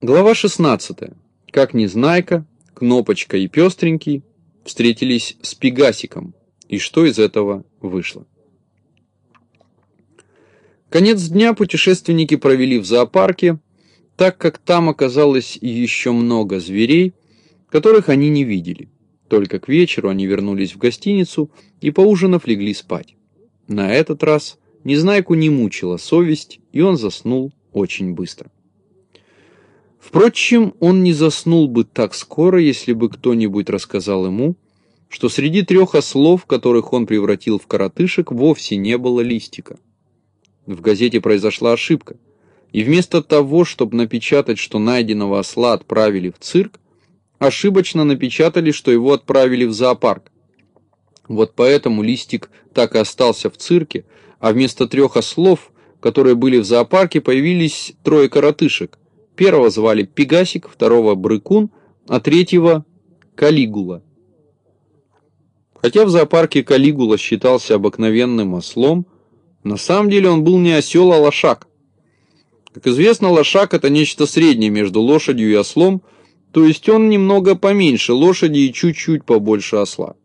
Глава 16. Как Незнайка, Кнопочка и Пестренький встретились с Пегасиком, и что из этого вышло. Конец дня путешественники провели в зоопарке, так как там оказалось еще много зверей, которых они не видели. Только к вечеру они вернулись в гостиницу и, поужинав, легли спать. На этот раз Незнайку не мучила совесть, и он заснул очень быстро. Впрочем, он не заснул бы так скоро, если бы кто-нибудь рассказал ему, что среди трех ослов, которых он превратил в коротышек, вовсе не было листика. В газете произошла ошибка, и вместо того, чтобы напечатать, что найденного осла отправили в цирк, ошибочно напечатали, что его отправили в зоопарк. Вот поэтому листик так и остался в цирке, а вместо трех ослов, которые были в зоопарке, появились трое коротышек – Первого звали Пегасик, второго Брыкун, а третьего Калигула. Хотя в зоопарке Калигула считался обыкновенным ослом, на самом деле он был не осел, а лошак. Как известно, лошак это нечто среднее между лошадью и ослом, то есть он немного поменьше лошади и чуть-чуть побольше осла.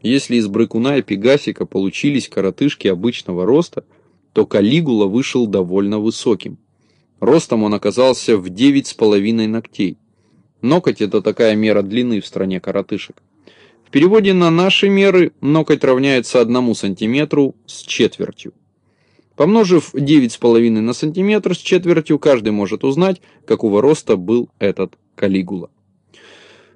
Если из Брыкуна и Пегасика получились коротышки обычного роста, то Калигула вышел довольно высоким. Ростом он оказался в 9,5 ногтей. Ноготь – это такая мера длины в стране коротышек. В переводе на наши меры ноготь равняется 1 сантиметру с четвертью. Помножив 9,5 на сантиметр с четвертью, каждый может узнать, какого роста был этот Калигула.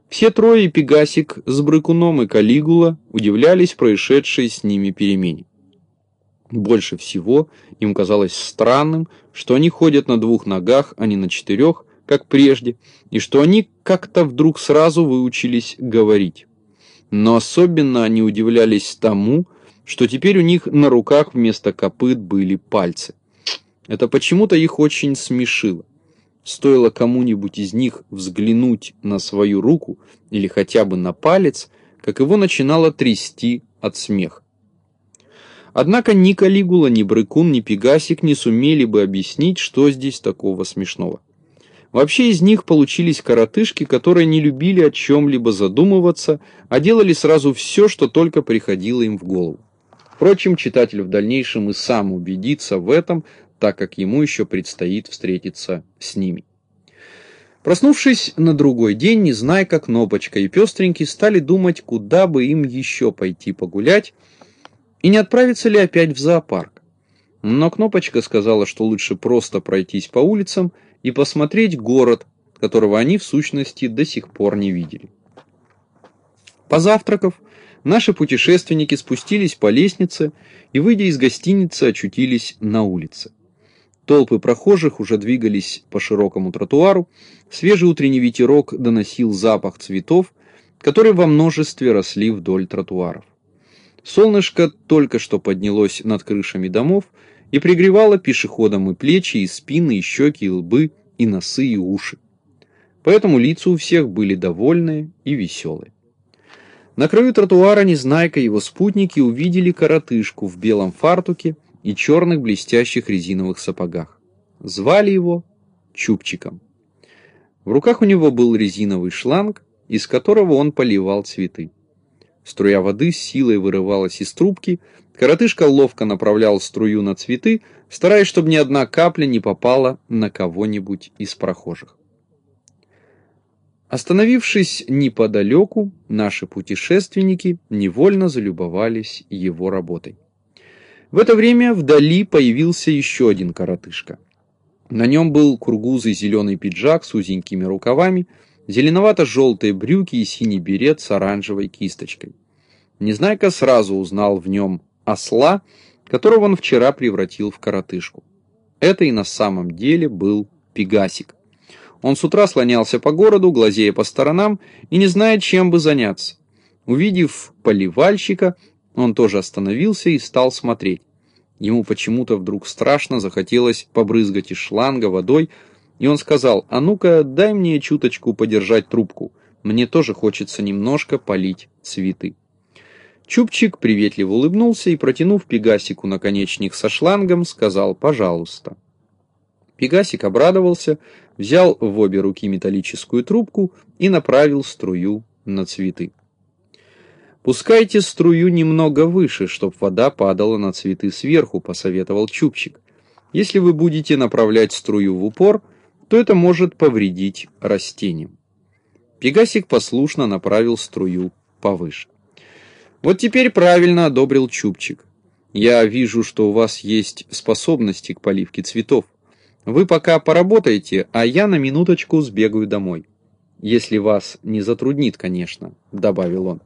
Все трое, Пегасик с Брыкуном и Калигула, удивлялись происшедшей с ними перемене. Больше всего им казалось странным, что они ходят на двух ногах, а не на четырех, как прежде, и что они как-то вдруг сразу выучились говорить. Но особенно они удивлялись тому, что теперь у них на руках вместо копыт были пальцы. Это почему-то их очень смешило. Стоило кому-нибудь из них взглянуть на свою руку или хотя бы на палец, как его начинало трясти от смеха. Однако ни Калигула, ни Брыкун, ни Пегасик не сумели бы объяснить, что здесь такого смешного. Вообще из них получились коротышки, которые не любили о чем-либо задумываться, а делали сразу все, что только приходило им в голову. Впрочем, читатель в дальнейшем и сам убедится в этом, так как ему еще предстоит встретиться с ними. Проснувшись на другой день, не зная, как Кнопочка и Пестренький стали думать, куда бы им еще пойти погулять, и не отправиться ли опять в зоопарк. Но Кнопочка сказала, что лучше просто пройтись по улицам и посмотреть город, которого они в сущности до сих пор не видели. Позавтракав, наши путешественники спустились по лестнице и, выйдя из гостиницы, очутились на улице. Толпы прохожих уже двигались по широкому тротуару, свежий утренний ветерок доносил запах цветов, которые во множестве росли вдоль тротуаров. Солнышко только что поднялось над крышами домов и пригревало пешеходам и плечи, и спины, и щеки, и лбы, и носы, и уши. Поэтому лица у всех были довольные и веселые. На краю тротуара Незнайка и его спутники увидели коротышку в белом фартуке и черных блестящих резиновых сапогах. Звали его Чупчиком. В руках у него был резиновый шланг, из которого он поливал цветы. Струя воды силой вырывалась из трубки, коротышка ловко направлял струю на цветы, стараясь, чтобы ни одна капля не попала на кого-нибудь из прохожих. Остановившись неподалеку, наши путешественники невольно залюбовались его работой. В это время вдали появился еще один коротышка. На нем был кургузый зеленый пиджак с узенькими рукавами, зеленовато-желтые брюки и синий берет с оранжевой кисточкой. Незнайка сразу узнал в нем осла, которого он вчера превратил в коротышку. Это и на самом деле был Пегасик. Он с утра слонялся по городу, глазея по сторонам и не зная, чем бы заняться. Увидев поливальщика, он тоже остановился и стал смотреть. Ему почему-то вдруг страшно захотелось побрызгать из шланга водой, и он сказал, а ну-ка дай мне чуточку подержать трубку, мне тоже хочется немножко полить цветы. Чупчик приветливо улыбнулся и, протянув Пегасику наконечник со шлангом, сказал «пожалуйста». Пегасик обрадовался, взял в обе руки металлическую трубку и направил струю на цветы. «Пускайте струю немного выше, чтоб вода падала на цветы сверху», — посоветовал Чупчик. «Если вы будете направлять струю в упор, то это может повредить растениям». Пегасик послушно направил струю повыше. «Вот теперь правильно одобрил Чупчик. Я вижу, что у вас есть способности к поливке цветов. Вы пока поработаете, а я на минуточку сбегаю домой. Если вас не затруднит, конечно, добавил он.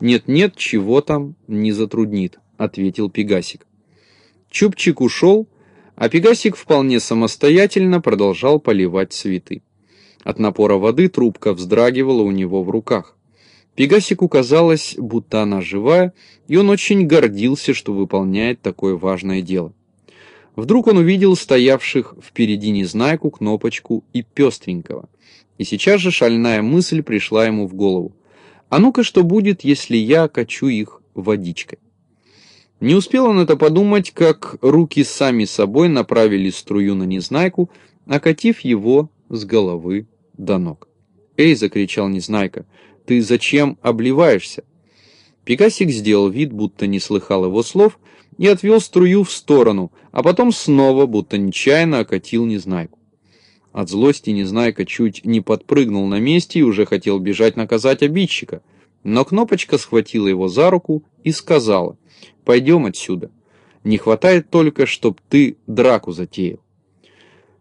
Нет-нет, чего там не затруднит, ответил Пегасик. Чупчик ушел, а Пегасик вполне самостоятельно продолжал поливать цветы. От напора воды трубка вздрагивала у него в руках. Пегасику казалось, будто она живая, и он очень гордился, что выполняет такое важное дело. Вдруг он увидел стоявших впереди Незнайку, Кнопочку и Пестренького. И сейчас же шальная мысль пришла ему в голову. А ну-ка, что будет, если я качу их водичкой? Не успел он это подумать, как руки сами собой направили струю на Незнайку, окатив его с головы до ног. «Эй!» — закричал Незнайка. «Ты зачем обливаешься?» Пегасик сделал вид, будто не слыхал его слов, и отвел струю в сторону, а потом снова, будто нечаянно, окатил Незнайку. От злости Незнайка чуть не подпрыгнул на месте и уже хотел бежать наказать обидчика, но Кнопочка схватила его за руку и сказала, «Пойдем отсюда. Не хватает только, чтоб ты драку затеял».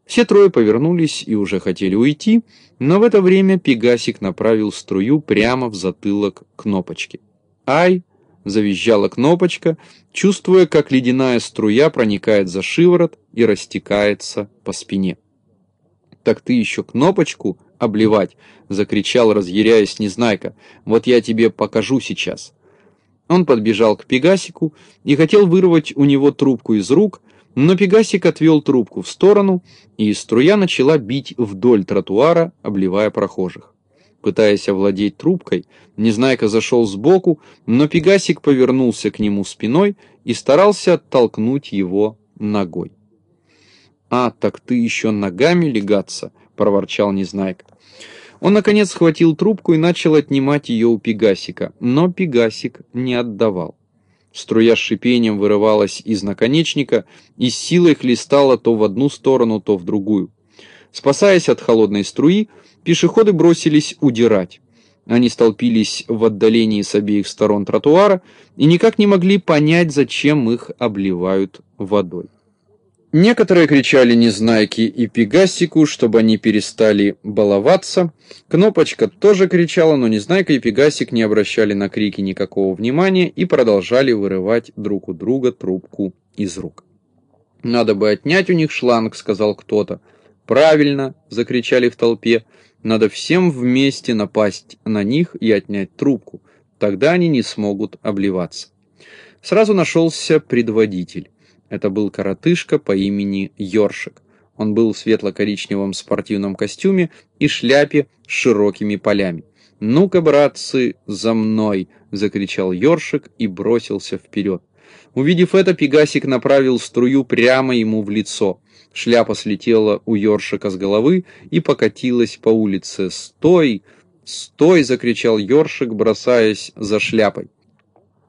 Все трое повернулись и уже хотели уйти, но в это время Пегасик направил струю прямо в затылок Кнопочки. «Ай!» — завизжала Кнопочка, чувствуя, как ледяная струя проникает за шиворот и растекается по спине. «Так ты еще Кнопочку обливать!» — закричал, разъяряясь Незнайка. «Вот я тебе покажу сейчас!» Он подбежал к Пегасику и хотел вырвать у него трубку из рук, но Пегасик отвел трубку в сторону, и струя начала бить вдоль тротуара, обливая прохожих. Пытаясь овладеть трубкой, Незнайка зашел сбоку, но Пегасик повернулся к нему спиной и старался оттолкнуть его ногой. «А, так ты еще ногами легаться!» — проворчал Незнайка. Он, наконец, схватил трубку и начал отнимать ее у Пегасика, но Пегасик не отдавал. Струя с шипением вырывалась из наконечника и с силой хлестала то в одну сторону, то в другую. Спасаясь от холодной струи, Пешеходы бросились удирать. Они столпились в отдалении с обеих сторон тротуара и никак не могли понять, зачем их обливают водой. Некоторые кричали Незнайке и Пегасику, чтобы они перестали баловаться. Кнопочка тоже кричала, но Незнайка и Пегасик не обращали на крики никакого внимания и продолжали вырывать друг у друга трубку из рук. «Надо бы отнять у них шланг», — сказал кто-то. «Правильно!» — закричали в толпе. Надо всем вместе напасть на них и отнять трубку. Тогда они не смогут обливаться. Сразу нашелся предводитель. Это был коротышка по имени Йоршик. Он был в светло-коричневом спортивном костюме и шляпе с широкими полями. «Ну-ка, братцы, за мной!» — закричал Йоршик и бросился вперед. Увидев это, Пегасик направил струю прямо ему в лицо. Шляпа слетела у Ёршика с головы и покатилась по улице. «Стой! Стой!» — закричал Ёршик, бросаясь за шляпой.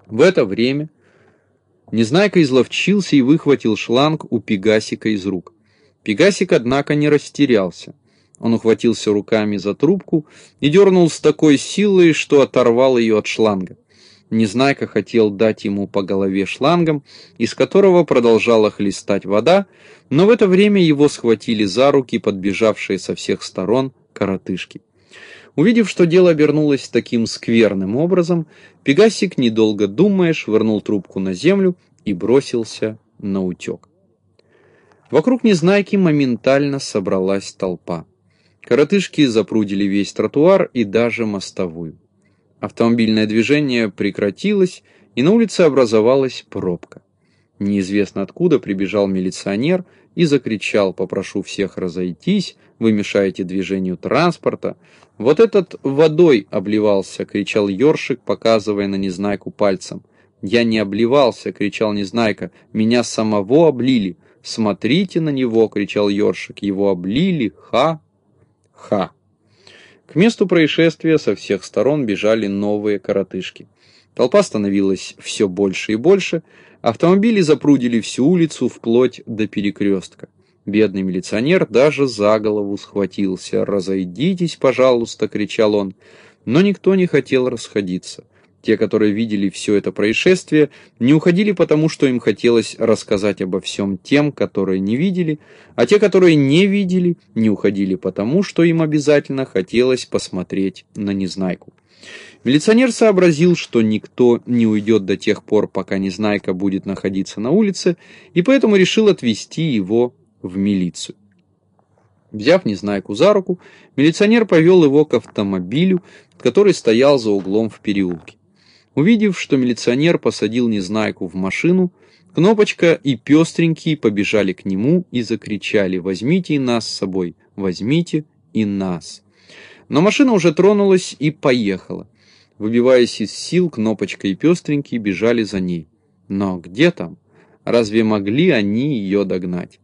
В это время Незнайка изловчился и выхватил шланг у Пегасика из рук. Пегасик, однако, не растерялся. Он ухватился руками за трубку и дернул с такой силой, что оторвал ее от шланга. Незнайка хотел дать ему по голове шлангом, из которого продолжала хлестать вода, но в это время его схватили за руки подбежавшие со всех сторон коротышки. Увидев, что дело обернулось таким скверным образом, Пегасик, недолго думая, швырнул трубку на землю и бросился на утек. Вокруг Незнайки моментально собралась толпа. Коротышки запрудили весь тротуар и даже мостовую. Автомобильное движение прекратилось, и на улице образовалась пробка. Неизвестно откуда прибежал милиционер и закричал «Попрошу всех разойтись, вы мешаете движению транспорта». «Вот этот водой обливался!» — кричал Ёршик, показывая на Незнайку пальцем. «Я не обливался!» — кричал Незнайка. «Меня самого облили! Смотрите на него!» — кричал Ёршик. «Его облили! Ха! Ха!» К месту происшествия со всех сторон бежали новые коротышки. Толпа становилась все больше и больше, автомобили запрудили всю улицу вплоть до перекрестка. Бедный милиционер даже за голову схватился. «Разойдитесь, пожалуйста!» — кричал он. Но никто не хотел расходиться. Те, которые видели все это происшествие, не уходили потому, что им хотелось рассказать обо всем тем, которые не видели, а те, которые не видели, не уходили потому, что им обязательно хотелось посмотреть на Незнайку. Милиционер сообразил, что никто не уйдет до тех пор, пока Незнайка будет находиться на улице, и поэтому решил отвезти его в милицию. Взяв Незнайку за руку, милиционер повел его к автомобилю, который стоял за углом в переулке. Увидев, что милиционер посадил Незнайку в машину, Кнопочка и Пестренький побежали к нему и закричали «Возьмите и нас с собой! Возьмите и нас!» Но машина уже тронулась и поехала. Выбиваясь из сил, Кнопочка и Пестренький бежали за ней. Но где там? Разве могли они ее догнать?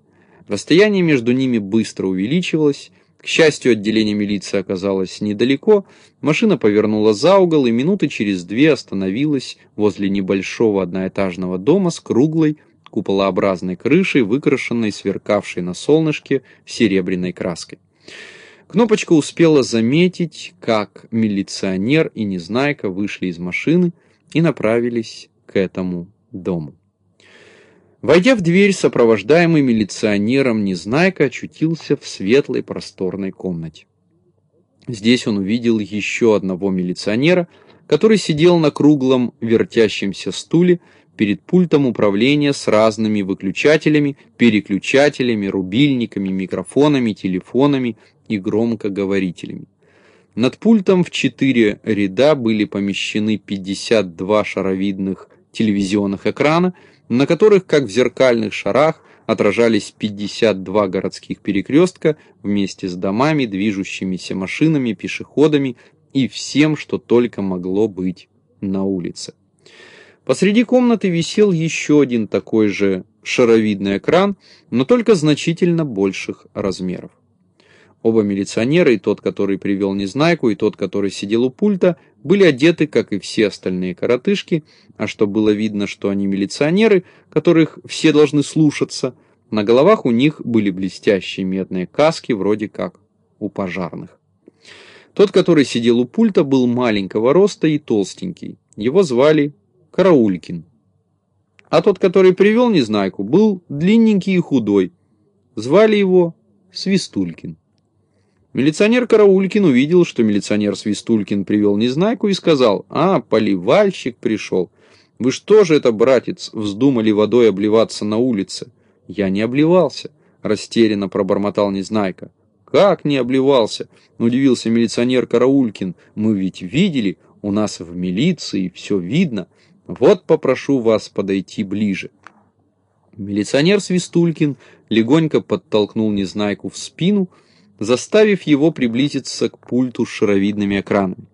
Расстояние между ними быстро увеличивалось, к счастью, отделение милиции оказалось недалеко, машина повернула за угол и минуты через две остановилась возле небольшого одноэтажного дома с круглой, куполообразной крышей, выкрашенной, сверкавшей на солнышке серебряной краской. Кнопочка успела заметить, как милиционер и Незнайка вышли из машины и направились к этому дому. Войдя в дверь, сопровождаемый милиционером Незнайка очутился в светлой просторной комнате. Здесь он увидел еще одного милиционера, который сидел на круглом вертящемся стуле перед пультом управления с разными выключателями, переключателями, рубильниками, микрофонами, телефонами и громкоговорителями. Над пультом в четыре ряда были помещены 52 шаровидных телевизионных экрана, на которых, как в зеркальных шарах, отражались 52 городских перекрестка вместе с домами, движущимися машинами, пешеходами и всем, что только могло быть на улице. Посреди комнаты висел еще один такой же шаровидный экран, но только значительно больших размеров. Оба милиционера, и тот, который привел Незнайку, и тот, который сидел у пульта, были одеты, как и все остальные коротышки, а что было видно, что они милиционеры, которых все должны слушаться, на головах у них были блестящие медные каски, вроде как у пожарных. Тот, который сидел у пульта, был маленького роста и толстенький. Его звали Караулькин. А тот, который привел Незнайку, был длинненький и худой. Звали его Свистулькин. Милиционер Караулькин увидел, что милиционер Свистулькин привел Незнайку и сказал, «А, поливальщик пришел. Вы что же это, братец, вздумали водой обливаться на улице?» «Я не обливался», — растерянно пробормотал Незнайка. «Как не обливался?» — удивился милиционер Караулькин. «Мы ведь видели, у нас в милиции все видно. Вот попрошу вас подойти ближе». Милиционер Свистулькин легонько подтолкнул Незнайку в спину, — заставив его приблизиться к пульту с шаровидными экранами.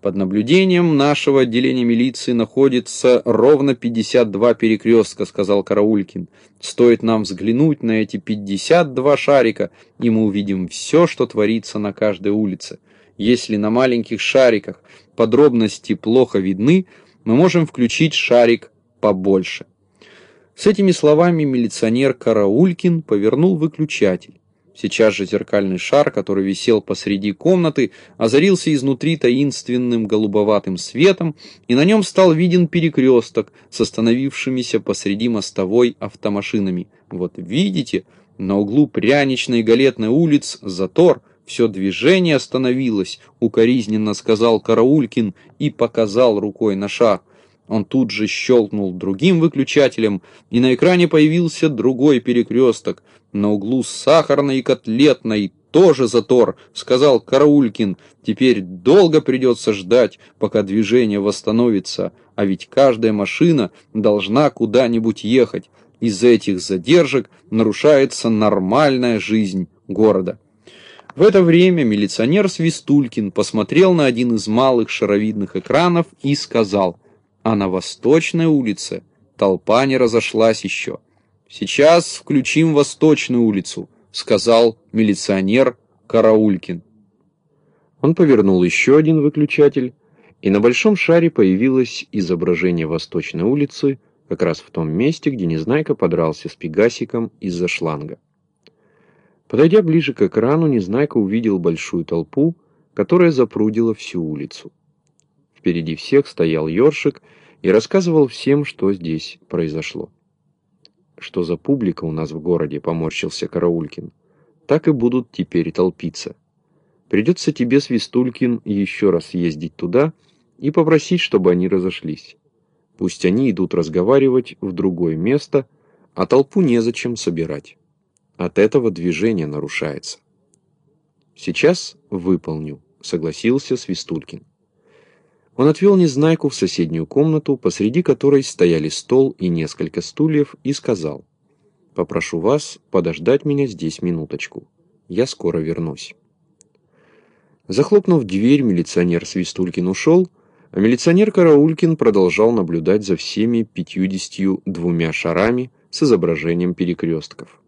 Под наблюдением нашего отделения милиции находится ровно 52 перекрестка, сказал Караулькин. Стоит нам взглянуть на эти 52 шарика, и мы увидим все, что творится на каждой улице. Если на маленьких шариках подробности плохо видны, мы можем включить шарик побольше. С этими словами милиционер Караулькин повернул выключатель. Сейчас же зеркальный шар, который висел посреди комнаты, озарился изнутри таинственным голубоватым светом, и на нем стал виден перекресток с остановившимися посреди мостовой автомашинами. Вот видите, на углу пряничной галетной улиц затор, все движение остановилось, укоризненно сказал Караулькин и показал рукой на шар. Он тут же щелкнул другим выключателем, и на экране появился другой перекресток. На углу сахарной и котлетной тоже затор, сказал Караулькин. Теперь долго придется ждать, пока движение восстановится, а ведь каждая машина должна куда-нибудь ехать. Из-за этих задержек нарушается нормальная жизнь города. В это время милиционер Свистулькин посмотрел на один из малых шаровидных экранов и сказал – а на Восточной улице толпа не разошлась еще. «Сейчас включим Восточную улицу», — сказал милиционер Караулькин. Он повернул еще один выключатель, и на большом шаре появилось изображение Восточной улицы, как раз в том месте, где Незнайка подрался с Пегасиком из-за шланга. Подойдя ближе к экрану, Незнайка увидел большую толпу, которая запрудила всю улицу. Впереди всех стоял Ёршик и рассказывал всем, что здесь произошло. «Что за публика у нас в городе?» — поморщился Караулькин. «Так и будут теперь толпиться. Придется тебе, Свистулькин, еще раз ездить туда и попросить, чтобы они разошлись. Пусть они идут разговаривать в другое место, а толпу незачем собирать. От этого движение нарушается». «Сейчас выполню», — согласился Свистулькин. Он отвел Незнайку в соседнюю комнату, посреди которой стояли стол и несколько стульев, и сказал, «Попрошу вас подождать меня здесь минуточку. Я скоро вернусь». Захлопнув дверь, милиционер Свистулькин ушел, а милиционер Караулькин продолжал наблюдать за всеми пятьюдесятью двумя шарами с изображением перекрестков.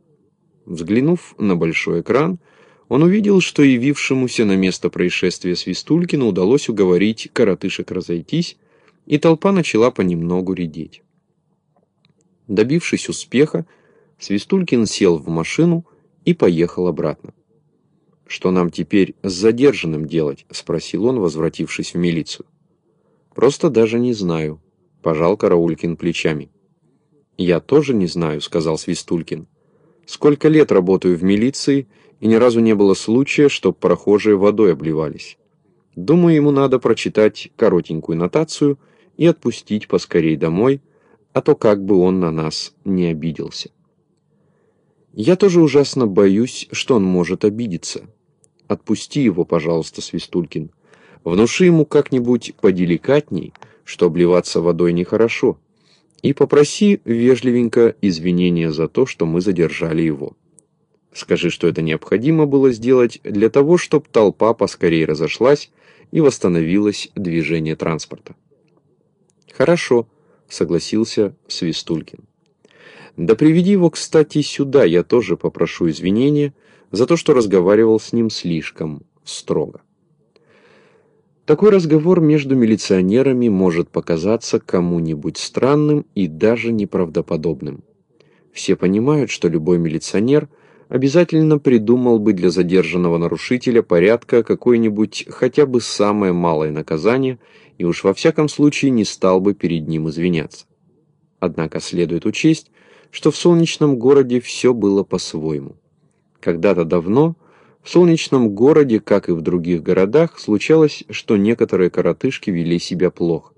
Взглянув на большой экран, он увидел, что явившемуся на место происшествия Свистулькину удалось уговорить коротышек разойтись, и толпа начала понемногу редеть. Добившись успеха, Свистулькин сел в машину и поехал обратно. «Что нам теперь с задержанным делать?» — спросил он, возвратившись в милицию. «Просто даже не знаю», — пожал Караулькин плечами. «Я тоже не знаю», — сказал Свистулькин. «Сколько лет работаю в милиции, и ни разу не было случая, чтоб прохожие водой обливались. Думаю, ему надо прочитать коротенькую нотацию и отпустить поскорей домой, а то как бы он на нас не обиделся. Я тоже ужасно боюсь, что он может обидеться. Отпусти его, пожалуйста, Свистулькин. Внуши ему как-нибудь поделикатней, что обливаться водой нехорошо, и попроси вежливенько извинения за то, что мы задержали его. Скажи, что это необходимо было сделать для того, чтобы толпа поскорее разошлась и восстановилось движение транспорта. Хорошо, согласился Свистулькин. Да приведи его, кстати, сюда, я тоже попрошу извинения за то, что разговаривал с ним слишком строго. Такой разговор между милиционерами может показаться кому-нибудь странным и даже неправдоподобным. Все понимают, что любой милиционер – обязательно придумал бы для задержанного нарушителя порядка какое-нибудь хотя бы самое малое наказание и уж во всяком случае не стал бы перед ним извиняться. Однако следует учесть, что в солнечном городе все было по-своему. Когда-то давно в солнечном городе, как и в других городах, случалось, что некоторые коротышки вели себя плохо.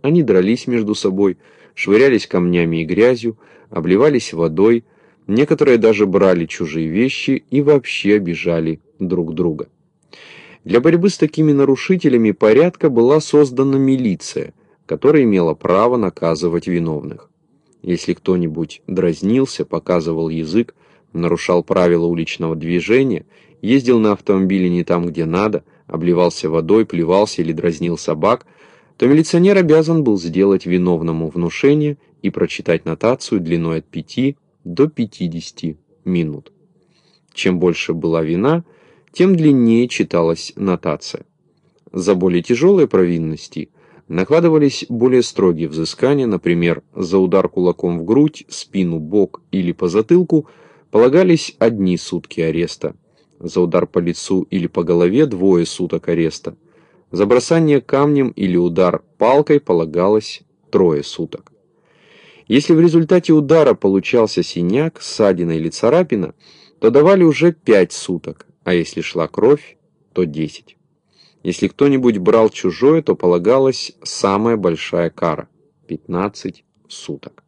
Они дрались между собой, швырялись камнями и грязью, обливались водой, Некоторые даже брали чужие вещи и вообще обижали друг друга. Для борьбы с такими нарушителями порядка была создана милиция, которая имела право наказывать виновных. Если кто-нибудь дразнился, показывал язык, нарушал правила уличного движения, ездил на автомобиле не там, где надо, обливался водой, плевался или дразнил собак, то милиционер обязан был сделать виновному внушение и прочитать нотацию длиной от 5 до 50 минут. Чем больше была вина, тем длиннее читалась нотация. За более тяжелые провинности накладывались более строгие взыскания, например, за удар кулаком в грудь, спину, бок или по затылку полагались одни сутки ареста, за удар по лицу или по голове двое суток ареста, за бросание камнем или удар палкой полагалось трое суток. Если в результате удара получался синяк, ссадина или царапина, то давали уже 5 суток, а если шла кровь, то 10. Если кто-нибудь брал чужое, то полагалась самая большая кара – 15 суток.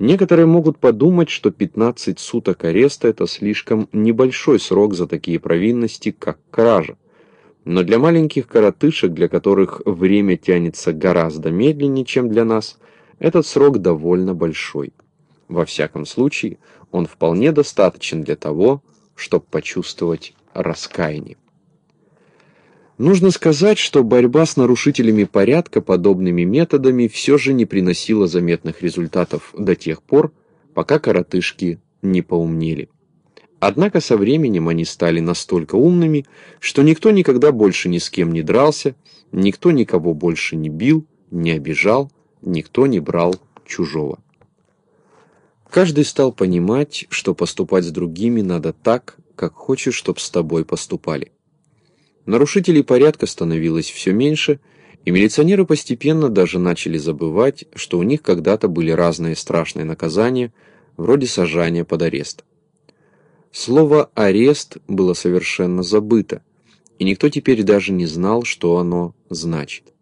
Некоторые могут подумать, что 15 суток ареста – это слишком небольшой срок за такие провинности, как кража. Но для маленьких коротышек, для которых время тянется гораздо медленнее, чем для нас – этот срок довольно большой. Во всяком случае, он вполне достаточен для того, чтобы почувствовать раскаяние. Нужно сказать, что борьба с нарушителями порядка подобными методами все же не приносила заметных результатов до тех пор, пока коротышки не поумнели. Однако со временем они стали настолько умными, что никто никогда больше ни с кем не дрался, никто никого больше не бил, не обижал, никто не брал чужого. Каждый стал понимать, что поступать с другими надо так, как хочешь, чтоб с тобой поступали. Нарушителей порядка становилось все меньше, и милиционеры постепенно даже начали забывать, что у них когда-то были разные страшные наказания, вроде сажания под арест. Слово «арест» было совершенно забыто, и никто теперь даже не знал, что оно значит.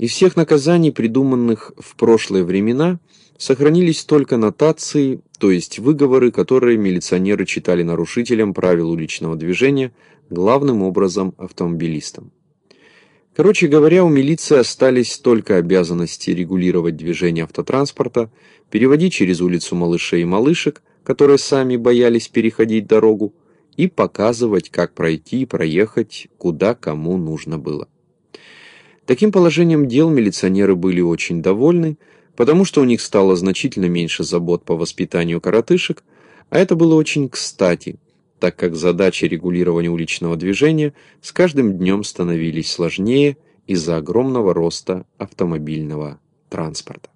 Из всех наказаний, придуманных в прошлые времена, Сохранились только нотации, то есть выговоры, которые милиционеры читали нарушителям правил уличного движения, главным образом автомобилистам. Короче говоря, у милиции остались только обязанности регулировать движение автотранспорта, переводить через улицу малышей и малышек, которые сами боялись переходить дорогу, и показывать, как пройти и проехать, куда кому нужно было. Таким положением дел милиционеры были очень довольны, потому что у них стало значительно меньше забот по воспитанию коротышек, а это было очень кстати, так как задачи регулирования уличного движения с каждым днем становились сложнее из-за огромного роста автомобильного транспорта.